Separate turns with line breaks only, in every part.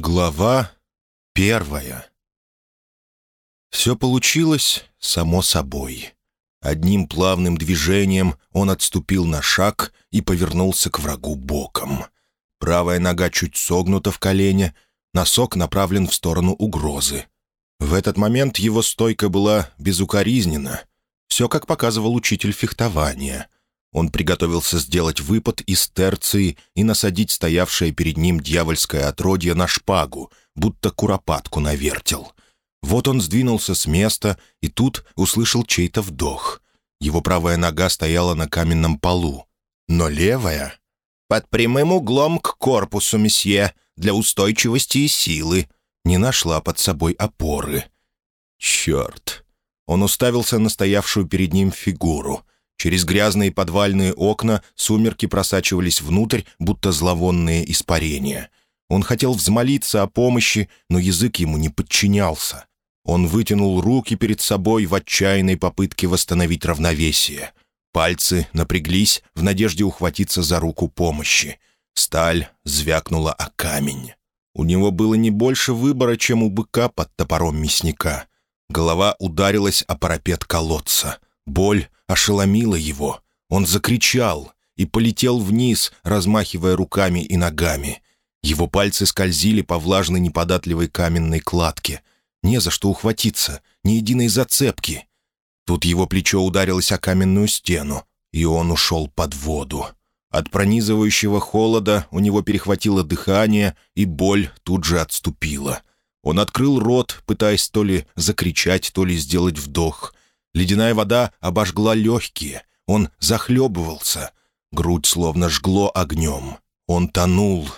Глава первая Все получилось само собой. Одним плавным движением он отступил на шаг и повернулся к врагу боком. Правая нога чуть согнута в колене, носок направлен в сторону угрозы. В этот момент его стойка была безукоризнена. Все, как показывал учитель фехтования — он приготовился сделать выпад из терции и насадить стоявшее перед ним дьявольское отродье на шпагу, будто куропатку навертел. Вот он сдвинулся с места и тут услышал чей-то вдох. Его правая нога стояла на каменном полу, но левая — под прямым углом к корпусу, месье, для устойчивости и силы, не нашла под собой опоры. Черт! Он уставился на стоявшую перед ним фигуру — Через грязные подвальные окна сумерки просачивались внутрь, будто зловонные испарения. Он хотел взмолиться о помощи, но язык ему не подчинялся. Он вытянул руки перед собой в отчаянной попытке восстановить равновесие. Пальцы напряглись в надежде ухватиться за руку помощи. Сталь звякнула о камень. У него было не больше выбора, чем у быка под топором мясника. Голова ударилась о парапет колодца. Боль ошеломила его. Он закричал и полетел вниз, размахивая руками и ногами. Его пальцы скользили по влажной неподатливой каменной кладке. Не за что ухватиться, ни единой зацепки. Тут его плечо ударилось о каменную стену, и он ушел под воду. От пронизывающего холода у него перехватило дыхание, и боль тут же отступила. Он открыл рот, пытаясь то ли закричать, то ли сделать вдох. Ледяная вода обожгла легкие. Он захлебывался. Грудь словно жгло огнем. Он тонул.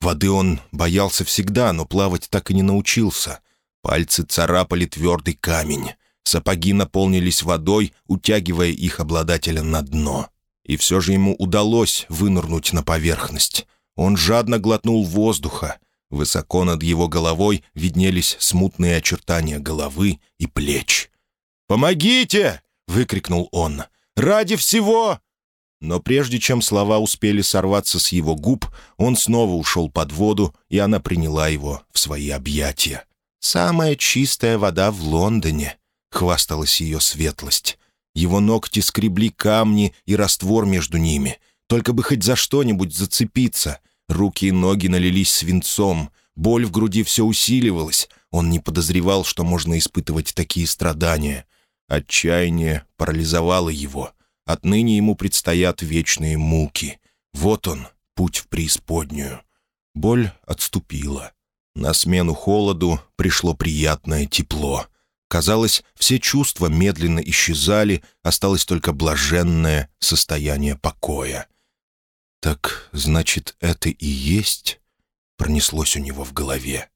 Воды он боялся всегда, но плавать так и не научился. Пальцы царапали твердый камень. Сапоги наполнились водой, утягивая их обладателя на дно. И все же ему удалось вынырнуть на поверхность. Он жадно глотнул воздуха. Высоко над его головой виднелись смутные очертания головы и плеч. «Помогите!» — выкрикнул он. «Ради всего!» Но прежде чем слова успели сорваться с его губ, он снова ушел под воду, и она приняла его в свои объятия. «Самая чистая вода в Лондоне», — хвасталась ее светлость. Его ногти скребли камни и раствор между ними. Только бы хоть за что-нибудь зацепиться. Руки и ноги налились свинцом. Боль в груди все усиливалась. Он не подозревал, что можно испытывать такие страдания. Отчаяние парализовало его. Отныне ему предстоят вечные муки. Вот он, путь в преисподнюю. Боль отступила. На смену холоду пришло приятное тепло. Казалось, все чувства медленно исчезали, осталось только блаженное состояние покоя. «Так, значит, это и есть?» — пронеслось у него в голове.